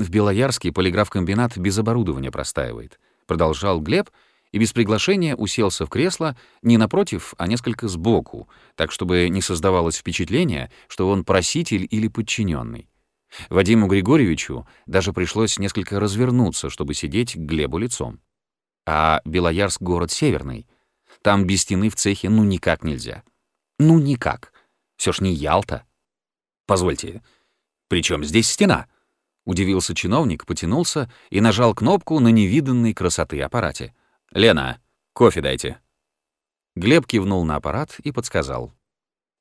В Белоярске полиграф-комбинат без оборудования простаивает. Продолжал Глеб и без приглашения уселся в кресло не напротив, а несколько сбоку, так чтобы не создавалось впечатление, что он проситель или подчиненный. Вадиму Григорьевичу даже пришлось несколько развернуться, чтобы сидеть к Глебу лицом. А Белоярск — город северный. Там без стены в цехе ну никак нельзя. Ну никак. Все ж не Ялта. Позвольте, при чем здесь стена? Удивился чиновник, потянулся и нажал кнопку на невиданной красоты аппарате. «Лена, кофе дайте». Глеб кивнул на аппарат и подсказал.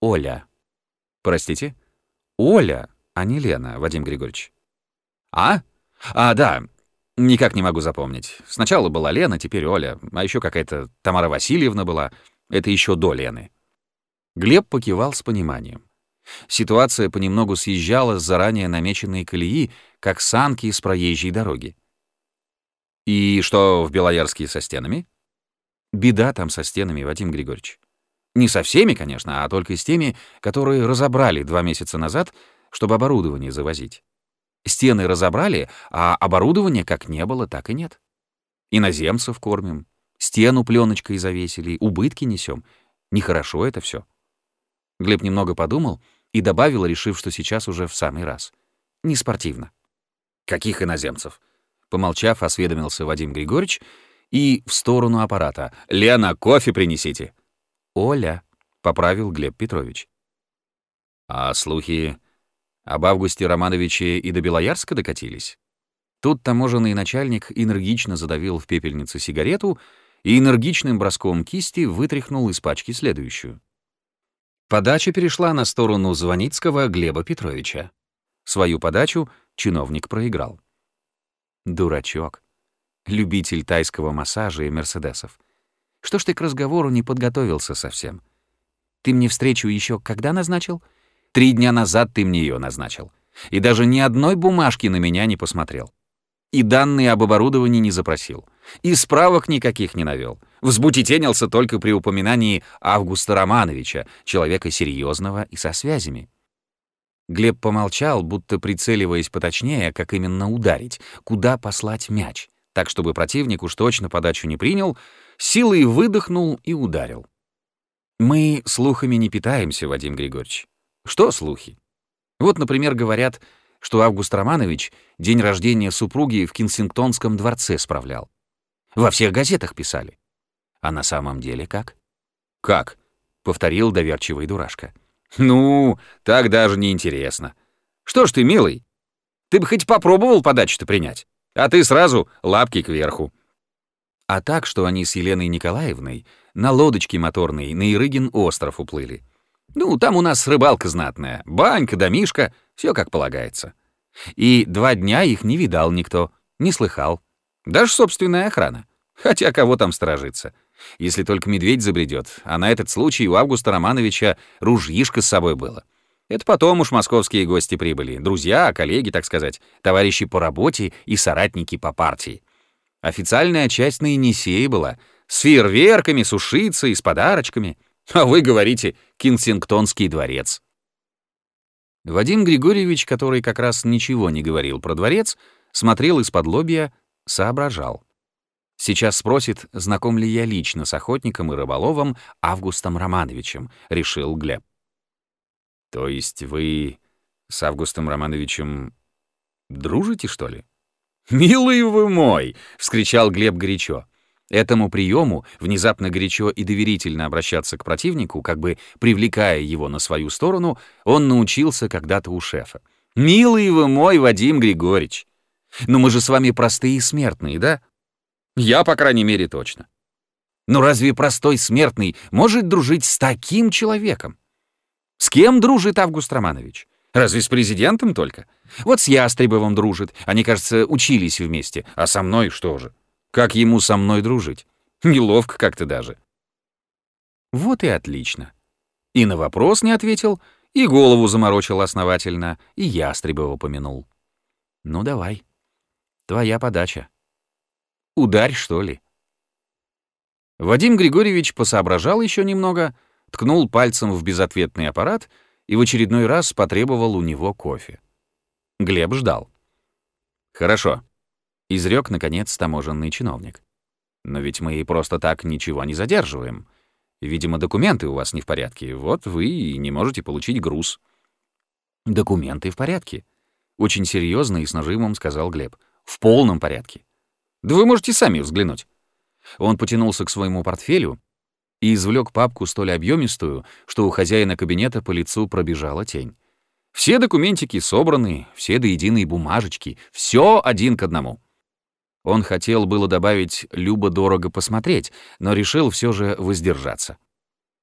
«Оля». «Простите?» «Оля, а не Лена, Вадим Григорьевич». «А? А, да. Никак не могу запомнить. Сначала была Лена, теперь Оля, а еще какая-то Тамара Васильевна была. Это еще до Лены». Глеб покивал с пониманием. Ситуация понемногу съезжала с заранее намеченной колеи, как санки с проезжей дороги. «И что в Белоярске со стенами?» «Беда там со стенами, Вадим Григорьевич. Не со всеми, конечно, а только с теми, которые разобрали два месяца назад, чтобы оборудование завозить. Стены разобрали, а оборудования как не было, так и нет. Иноземцев кормим, стену пленочкой завесили, убытки несем. Нехорошо это все. Глеб немного подумал и добавил, решив, что сейчас уже в самый раз. Не спортивно. «Каких иноземцев?» Помолчав, осведомился Вадим Григорьевич и в сторону аппарата. «Лена, кофе принесите!» «Оля», — поправил Глеб Петрович. «А слухи об Августе Романовиче и до Белоярска докатились?» Тут таможенный начальник энергично задавил в пепельницу сигарету и энергичным броском кисти вытряхнул из пачки следующую. Подача перешла на сторону Звоницкого Глеба Петровича. Свою подачу чиновник проиграл. Дурачок. Любитель тайского массажа и мерседесов. Что ж ты к разговору не подготовился совсем? Ты мне встречу еще когда назначил? Три дня назад ты мне ее назначил. И даже ни одной бумажки на меня не посмотрел. И данные об оборудовании не запросил. И справок никаких не навел. Взбутетенился только при упоминании Августа Романовича, человека серьезного и со связями. Глеб помолчал, будто прицеливаясь поточнее, как именно ударить, куда послать мяч, так чтобы противник уж точно подачу не принял, силой выдохнул и ударил. Мы слухами не питаемся, Вадим Григорьевич. Что слухи? Вот, например, говорят, что Август Романович день рождения супруги в Кенсингтонском дворце справлял. Во всех газетах писали. А на самом деле как? «Как?» — повторил доверчивый дурашка. «Ну, так даже не интересно. Что ж ты, милый, ты бы хоть попробовал подачу-то принять, а ты сразу лапки кверху». А так, что они с Еленой Николаевной на лодочке моторной на Ирыгин остров уплыли. Ну, там у нас рыбалка знатная, банька, домишка, все как полагается. И два дня их не видал никто, не слыхал. Даже собственная охрана. Хотя кого там сторожиться? Если только медведь забредет, а на этот случай у Августа Романовича ружьишко с собой было. Это потом уж московские гости прибыли, друзья, коллеги, так сказать, товарищи по работе и соратники по партии. Официальная часть на Енисее была, с фейерверками, с ушицей, с подарочками. А вы говорите «Кинсингтонский дворец». Вадим Григорьевич, который как раз ничего не говорил про дворец, смотрел из-под лобья, соображал. Сейчас спросит, знаком ли я лично с охотником и рыболовом Августом Романовичем, решил Глеб. То есть вы с Августом Романовичем дружите, что ли? «Милый вы мой!» — вскричал Глеб горячо. Этому приему внезапно горячо и доверительно обращаться к противнику, как бы привлекая его на свою сторону, он научился когда-то у шефа. «Милый вы мой, Вадим Григорьевич! Но мы же с вами простые смертные, да? Я, по крайней мере, точно. Но разве простой смертный может дружить с таким человеком? С кем дружит Август Романович? Разве с президентом только? Вот с Ястребовым дружит. Они, кажется, учились вместе. А со мной что же? Как ему со мной дружить? Неловко как-то даже. Вот и отлично. И на вопрос не ответил, и голову заморочил основательно, и Ястребова помянул. Ну давай. Твоя подача. Ударь, что ли. Вадим Григорьевич посоображал еще немного, ткнул пальцем в безответный аппарат и в очередной раз потребовал у него кофе. Глеб ждал. Хорошо. Изрек, наконец, таможенный чиновник. Но ведь мы просто так ничего не задерживаем. Видимо, документы у вас не в порядке. Вот вы и не можете получить груз. Документы в порядке. Очень серьезно и с нажимом сказал Глеб. В полном порядке. Да вы можете сами взглянуть. Он потянулся к своему портфелю и извлек папку столь объемистую, что у хозяина кабинета по лицу пробежала тень. Все документики собраны, все до единой бумажечки, все один к одному. Он хотел было добавить «любо-дорого посмотреть», но решил все же воздержаться.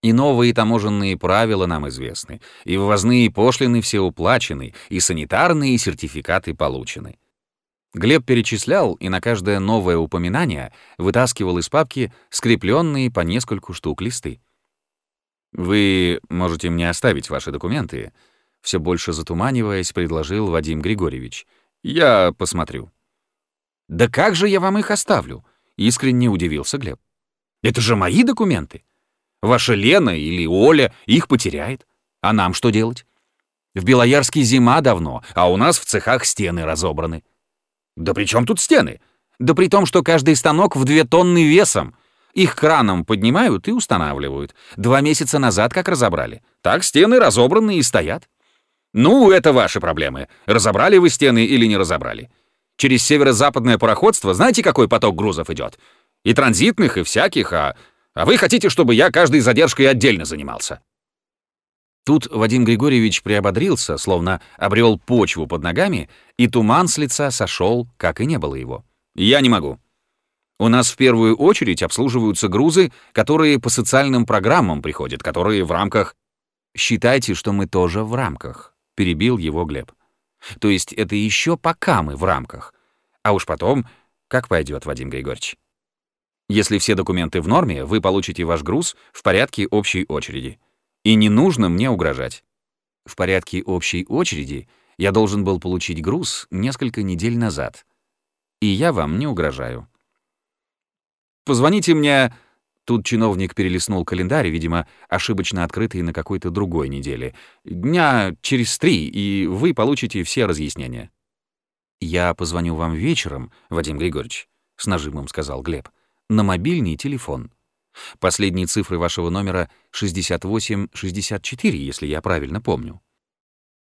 И новые таможенные правила нам известны, и ввозные пошлины все уплачены, и санитарные сертификаты получены. Глеб перечислял и на каждое новое упоминание вытаскивал из папки скрепленные по нескольку штук листы. «Вы можете мне оставить ваши документы», — все больше затуманиваясь, предложил Вадим Григорьевич. «Я посмотрю». «Да как же я вам их оставлю?» — искренне удивился Глеб. «Это же мои документы. Ваша Лена или Оля их потеряет. А нам что делать? В Белоярске зима давно, а у нас в цехах стены разобраны. Да при чем тут стены? Да при том, что каждый станок в две тонны весом. Их краном поднимают и устанавливают. Два месяца назад как разобрали. Так стены разобраны и стоят. Ну, это ваши проблемы. Разобрали вы стены или не разобрали. Через северо-западное пароходство знаете, какой поток грузов идет? И транзитных, и всяких, а... А вы хотите, чтобы я каждой задержкой отдельно занимался? Тут Вадим Григорьевич приободрился, словно обрел почву под ногами, и туман с лица сошел, как и не было его. «Я не могу. У нас в первую очередь обслуживаются грузы, которые по социальным программам приходят, которые в рамках... Считайте, что мы тоже в рамках», — перебил его Глеб. «То есть это еще пока мы в рамках. А уж потом, как пойдет, Вадим Григорьевич. Если все документы в норме, вы получите ваш груз в порядке общей очереди. И не нужно мне угрожать. В порядке общей очереди я должен был получить груз несколько недель назад. И я вам не угрожаю. Позвоните мне... Тут чиновник перелистнул календарь, видимо, ошибочно открытый на какой-то другой неделе. Дня через три, и вы получите все разъяснения. «Я позвоню вам вечером, Вадим Григорьевич», — с нажимом сказал Глеб, — «на мобильный телефон. Последние цифры вашего номера 6864, если я правильно помню.